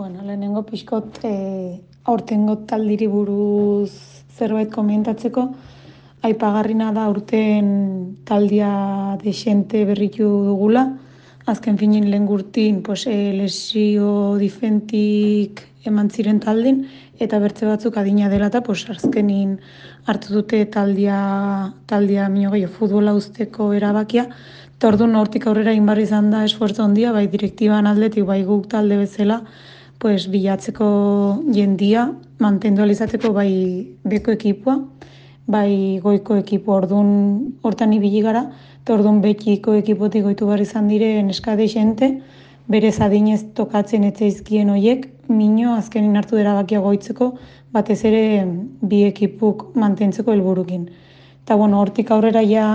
Bueno, lehenengo pixkot e, aurtengo taldiri buruz zerbait komentatzeko, aipagarrina da aurten taldia desente berritu dugula, azken finin lehen gurtin pues, e, lesio difentik eman ziren taldin, eta bertze batzuk adina dela eta pues, azkenin hartu dute taldia, taldia minio gehiago futbola usteko erabakia, eta orduan hortik aurrera inbarri izan da esfuerzo handia, bai direktiban aldetik, bai guk talde bezala, pues, bilatzeko jendia, mantendu alizateko bai beko ekipoa, bai goiko ekipo orduan hortan ibili gara, eta orduan bekiko ekipotik goitu behar izan dire neskade xente, bere zadinez tokatzen etzeizkien hoiek, mino azkenin hartu dira bakia goitzeko, batez ere bi ekipuk mantentzeko helburukin. Eta bueno, hortik aurrera ja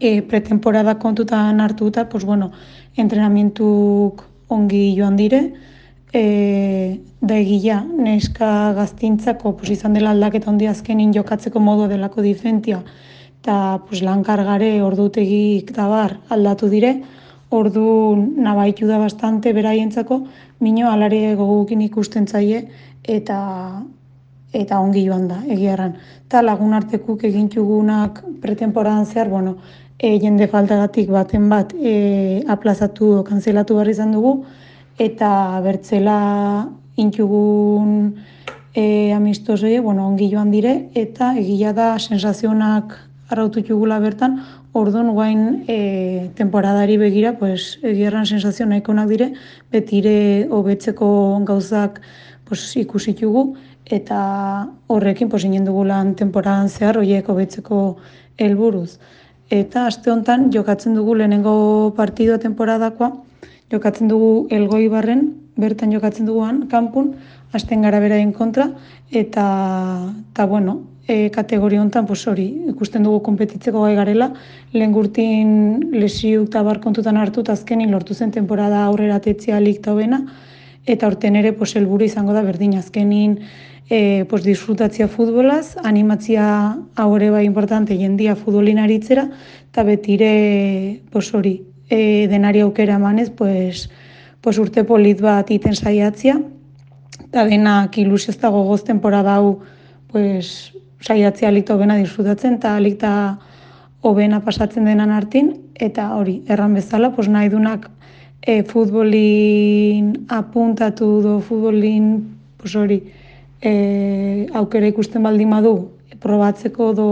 e, pretemporada kontutan hartuta, pues bueno, entrenamientuk ongi joan dire, e, da egia neska gaztintzako pues, izan dela aldaketa handi azkenin jokatzeko modu delako difentia eta pues, lankargare ordutegik da bar aldatu dire, ordu nabaitu da bastante beraientzako, mino alare gogukin ikusten zaie eta eta ongi joan da, egia erran. Eta lagun artekuk egintxugunak pretemporadan zehar, bueno, e, jende faltagatik baten bat e, aplazatu, kanzelatu behar izan dugu, eta bertzela intugun e, amistosei, bueno, ongi joan dire, eta egia da sensazionak arautu bertan, orduan guain e, temporadari begira, pues, egierran sensazio nahikonak dire, betire hobetzeko gauzak pues, ikusitugu, eta horrekin pues, inen dugulan temporadan zehar, horiek hobetzeko helburuz. Eta aste honetan jokatzen dugu lehenengo partidoa temporadakoa, jokatzen dugu elgoi barren, bertan jokatzen duguan, kanpun, hasten gara beraien kontra, eta, eta bueno, e, kategoria honetan, pues hori, ikusten dugu konpetitzeko gai garela, lehen gurtin lesiuk eta bar kontutan hartu, eta azkenin lortu zen temporada aurrera tetzia likta hobena, eta orten ere, pues, elburu izango da berdin, azkenin, e, pues, disfrutatzia futbolaz, animatzia haure bai importante jendia futbolin aritzera, eta betire, pues, hori, e, denari aukera emanez, pues, pues urte polit bat iten saiatzia, eta denak ilusio ez dago goz temporada hau pues, saiatzia alikta hobena disfrutatzen, eta alikta hobena pasatzen denan hartin, eta hori, erran bezala, pues, nahi dunak e, futbolin apuntatu do futbolin pues, hori, e, aukera ikusten baldin badu, probatzeko do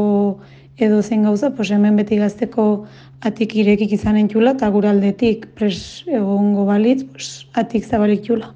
edo zen gauza, pues hemen beti gazteko atik irekik izanen txula, eta guraldetik pres egongo balitz, pues, atik zabalik txula.